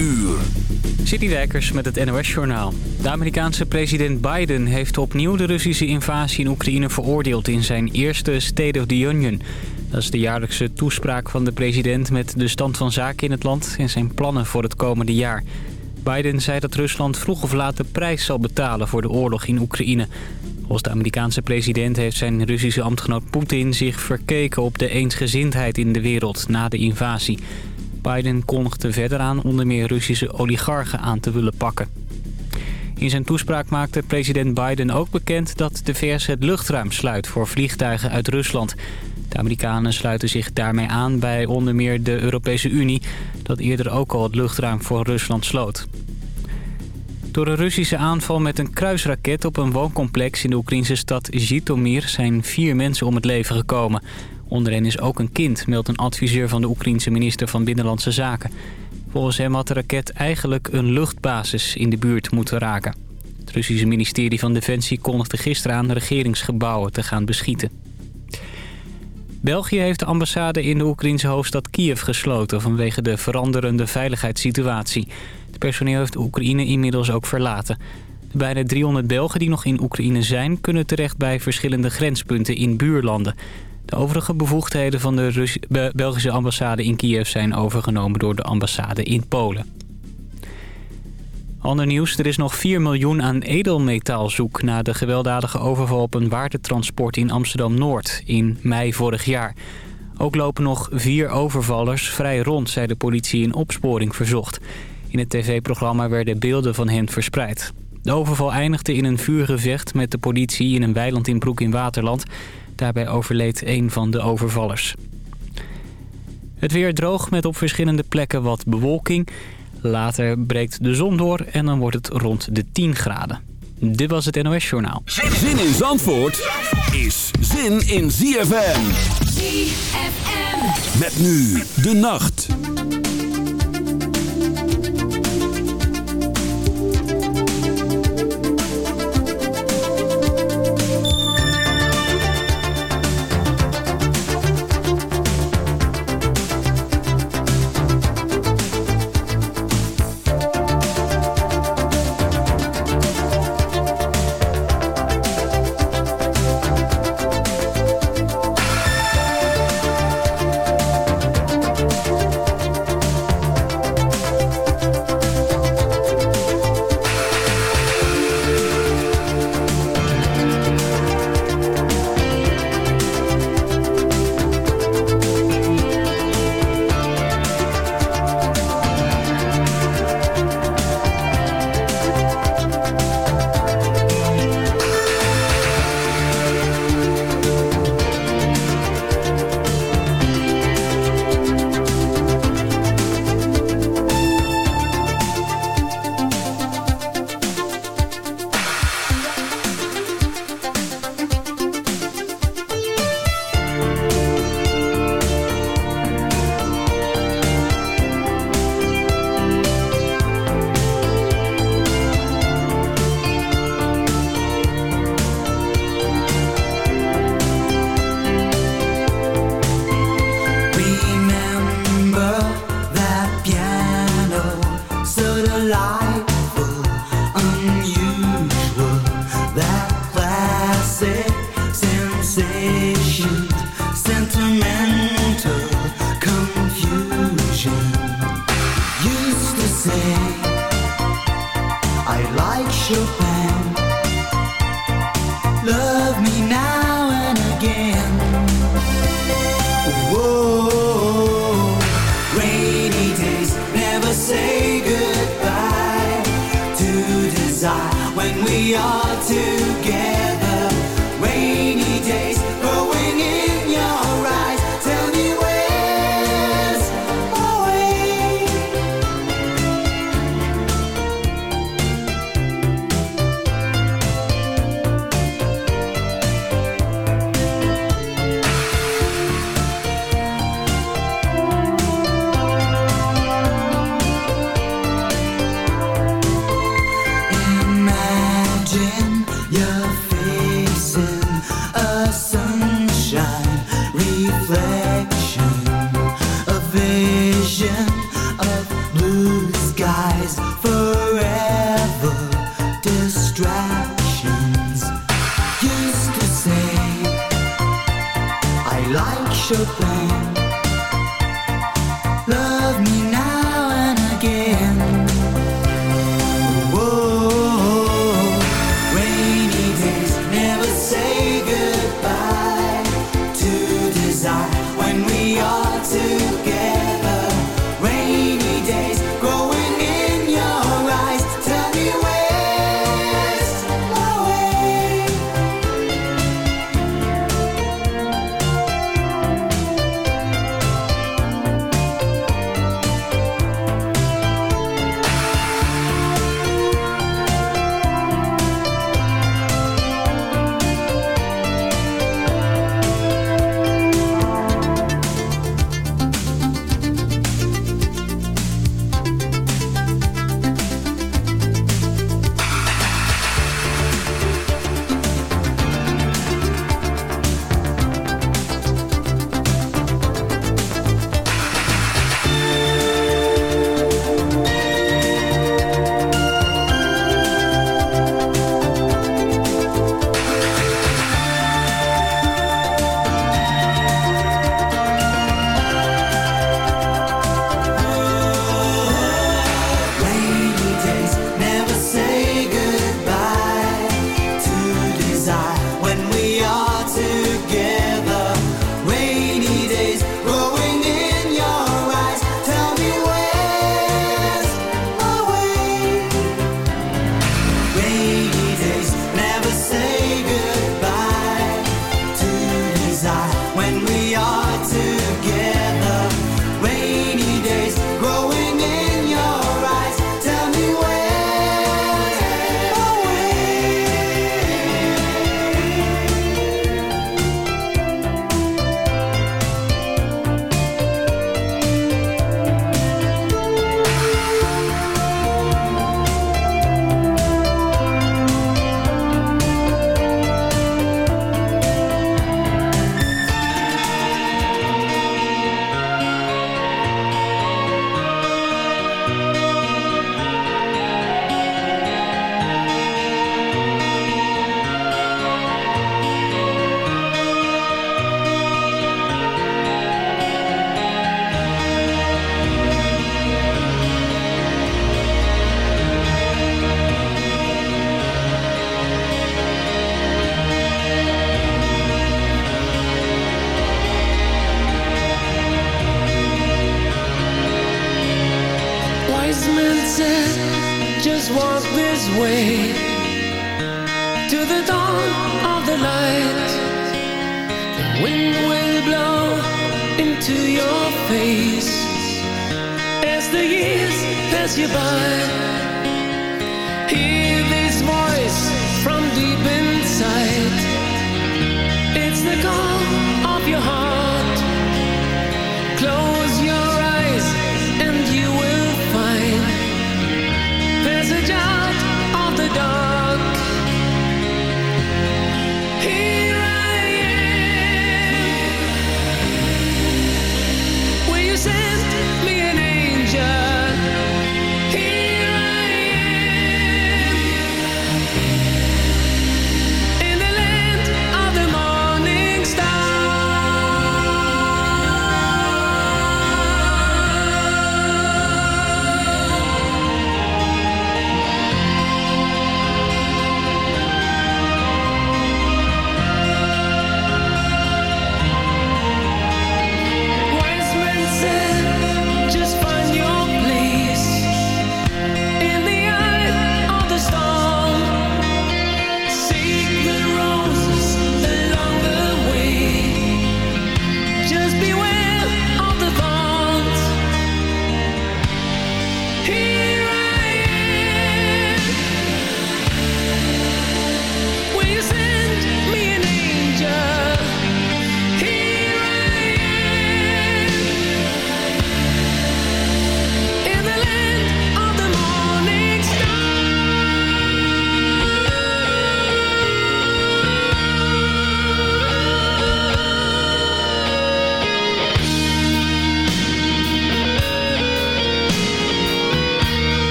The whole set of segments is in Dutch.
uur. Citywijkers met het NOS-journaal. De Amerikaanse president Biden heeft opnieuw de Russische invasie in Oekraïne veroordeeld... in zijn eerste State of the Union. Dat is de jaarlijkse toespraak van de president met de stand van zaken in het land... en zijn plannen voor het komende jaar. Biden zei dat Rusland vroeg of laat de prijs zal betalen voor de oorlog in Oekraïne. Volgens de Amerikaanse president heeft zijn Russische ambtgenoot Poetin zich verkeken op de eensgezindheid in de wereld na de invasie. Biden kondigde verder aan onder meer Russische oligarchen aan te willen pakken. In zijn toespraak maakte president Biden ook bekend dat de VS het luchtruim sluit voor vliegtuigen uit Rusland. De Amerikanen sluiten zich daarmee aan bij onder meer de Europese Unie... dat eerder ook al het luchtruim voor Rusland sloot. Door een Russische aanval met een kruisraket op een wooncomplex in de Oekraïnse stad Zhytomyr zijn vier mensen om het leven gekomen. Onder hen is ook een kind, meldt een adviseur van de Oekraïense minister van Binnenlandse Zaken. Volgens hem had de raket eigenlijk een luchtbasis in de buurt moeten raken. Het Russische ministerie van Defensie kondigde gisteren aan regeringsgebouwen te gaan beschieten. België heeft de ambassade in de Oekraïnse hoofdstad Kiev gesloten... vanwege de veranderende veiligheidssituatie. Het personeel heeft Oekraïne inmiddels ook verlaten. De bijna 300 Belgen die nog in Oekraïne zijn... kunnen terecht bij verschillende grenspunten in buurlanden. De overige bevoegdheden van de Belgische ambassade in Kiev... zijn overgenomen door de ambassade in Polen. Ander nieuws, er is nog 4 miljoen aan edelmetaalzoek... na de gewelddadige overval op een waardetransport in Amsterdam-Noord in mei vorig jaar. Ook lopen nog vier overvallers vrij rond, zei de politie in opsporing verzocht. In het tv-programma werden beelden van hen verspreid. De overval eindigde in een vuurgevecht met de politie in een weiland in Broek in Waterland. Daarbij overleed een van de overvallers. Het weer droog met op verschillende plekken wat bewolking... Later breekt de zon door en dan wordt het rond de 10 graden. Dit was het NOS Journaal. Zin in Zandvoort is zin in ZFM. ZFM. Met nu de nacht. stood alive.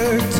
words.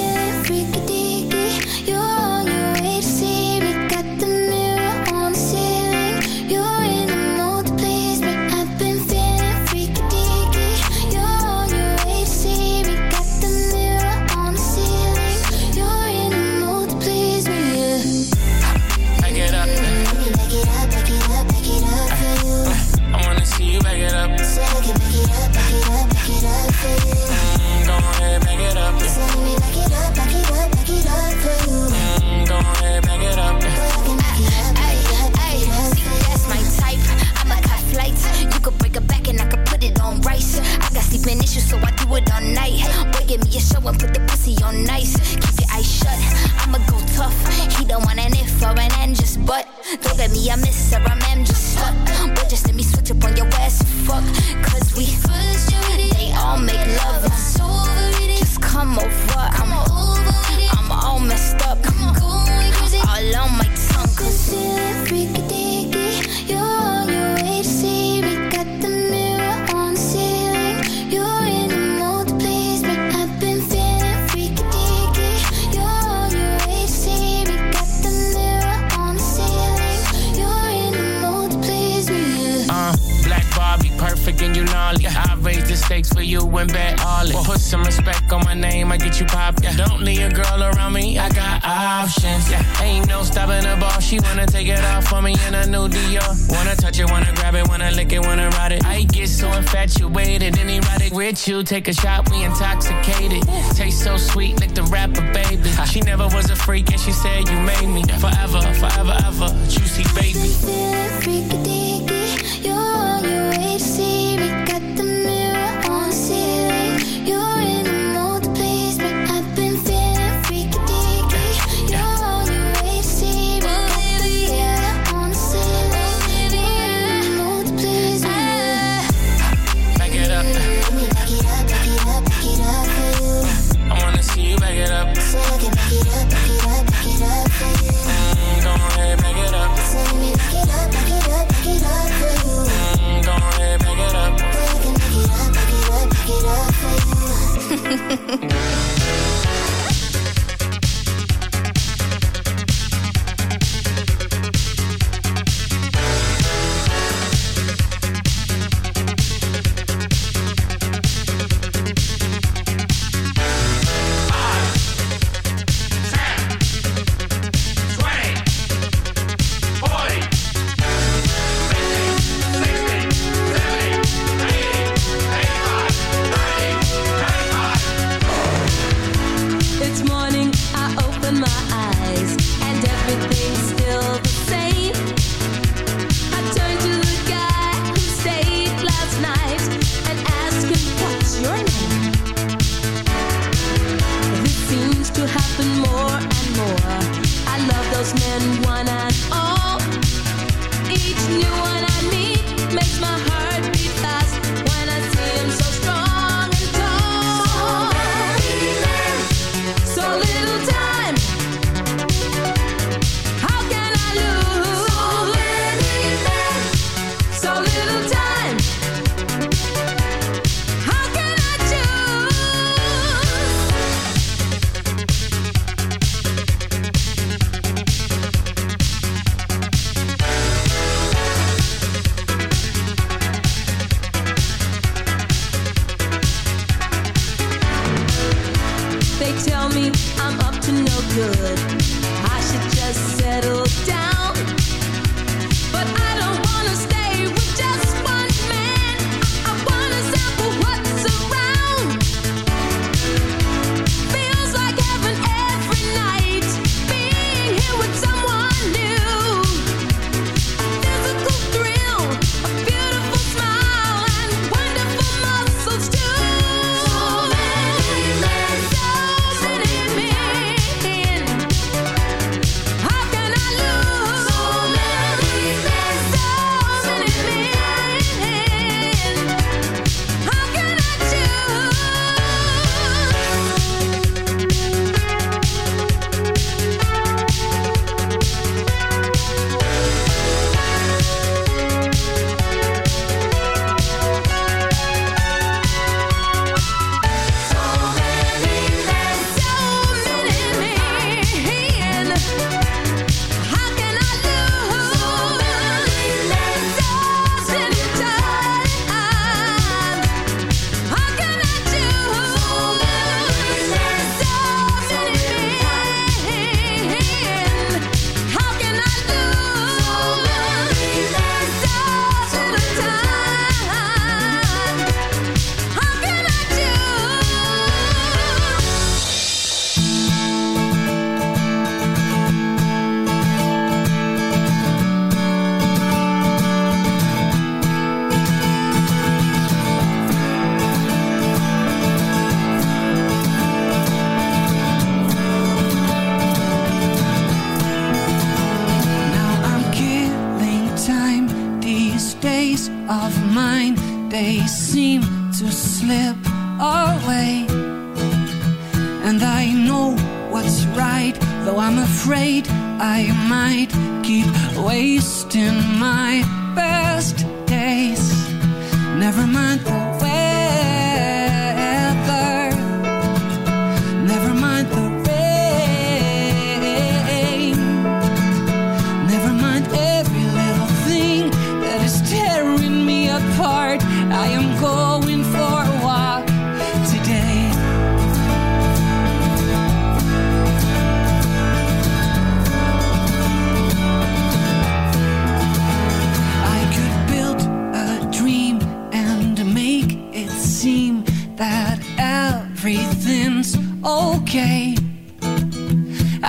Don't me a miss or a mem company, a girl around me. I got options. Yeah, ain't no stopping the ball. She wanna take it off for me in a new Dior. Wanna touch it, wanna grab it, wanna lick it, wanna ride it. I get so infatuated and erotic with you. Take a shot, we intoxicated. Taste so sweet, lick the rapper, baby. She never was a freak and she said you made me forever, forever, ever. Juicy baby. Feel freaky. You're, you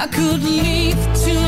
I could leave tonight,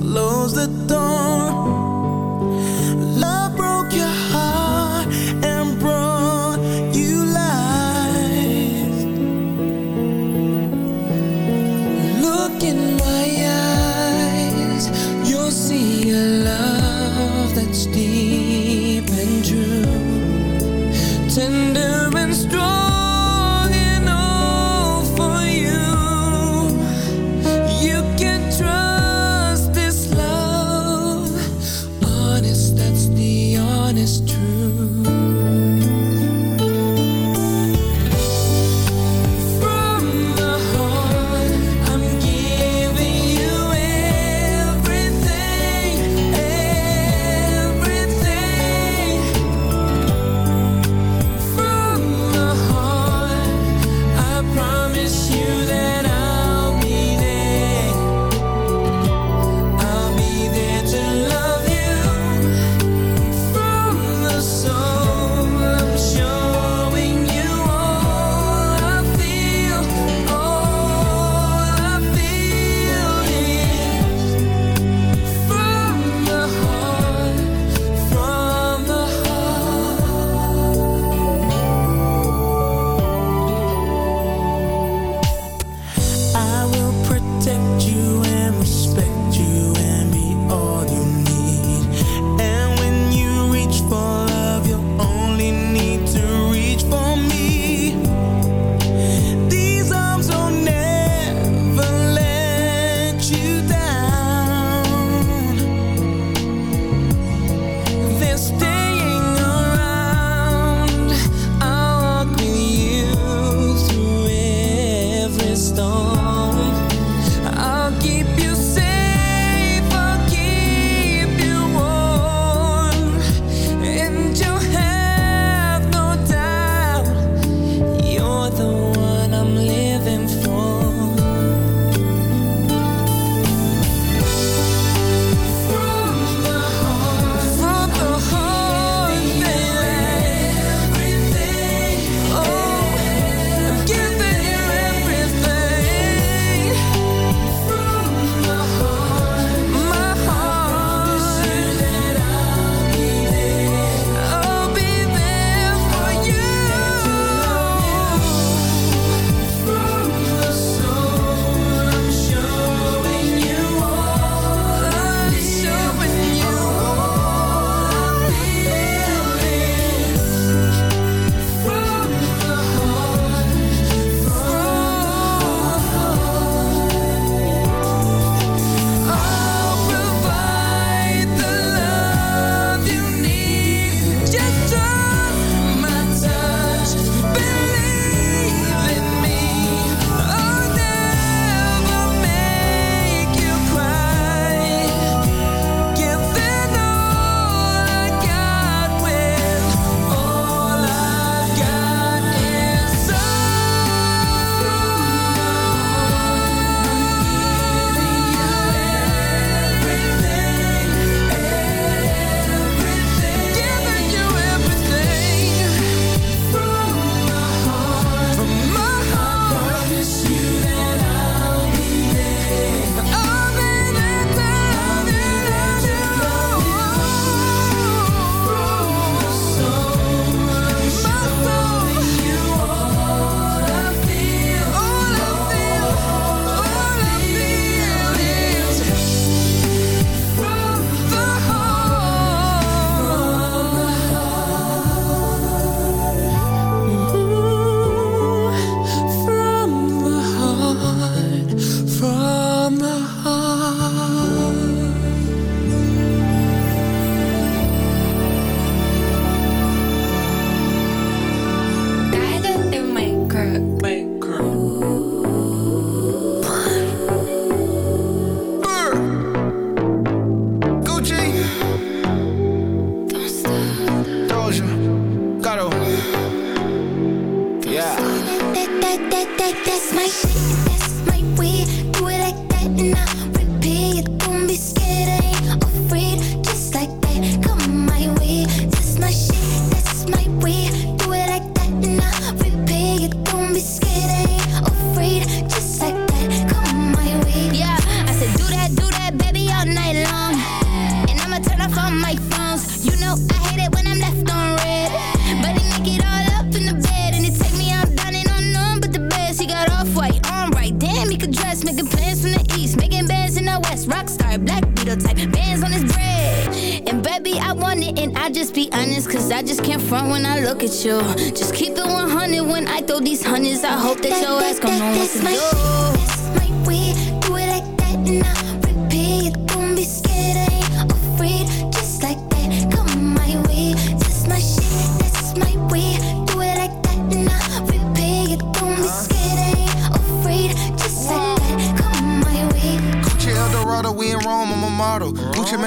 close the door.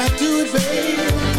not do it, babe.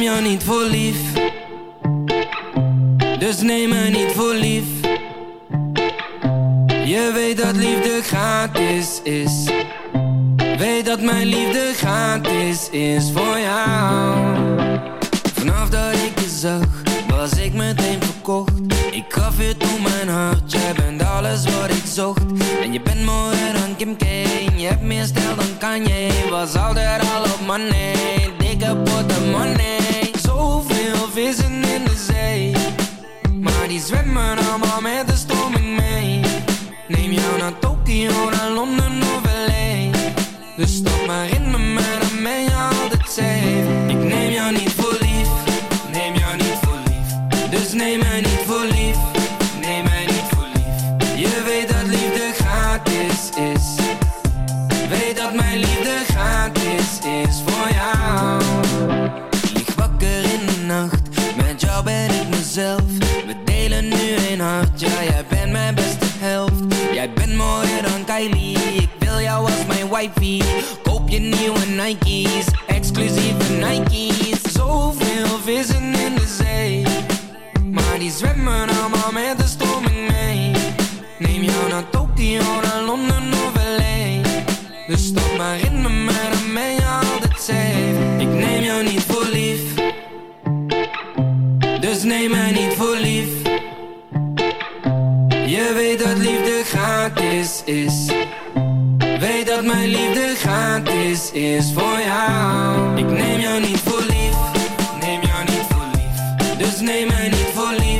Neem jou niet voor lief. Dus neem me niet voor lief. Je weet dat liefde gratis is. Weet dat mijn liefde gratis is voor jou. Vanaf dat ik je zag, was ik meteen verkocht. Ik gaf je toen mijn hart, jij bent alles wat ik zocht. En je bent mooier dan Kim K, je hebt meer stijl dan Kanye. Was altijd al op money, money. Zoveel vissen in de zee, maar die zwemmen allemaal met de stroming mee. Neem jou naar Tokio, naar Londen ja jij bent mijn beste helft. Jij bent mooier dan Kylie, ik wil jou als mijn wifey. Koop je nieuwe Nike's, exclusieve Nike's. Zoveel vissen in de zee, maar die zwemmen allemaal met de stroming mee. Neem jou naar Tokio, naar Londen of LA. Dus stap maar in me, maar dan ben je altijd safe. Ik neem jou niet voor lief, dus neem mij niet voor lief. Je weet dat liefde gratis is. Weet dat mijn liefde gratis is voor jou. Ik neem jou niet voor lief, neem jou niet voor lief. Dus neem mij niet voor lief,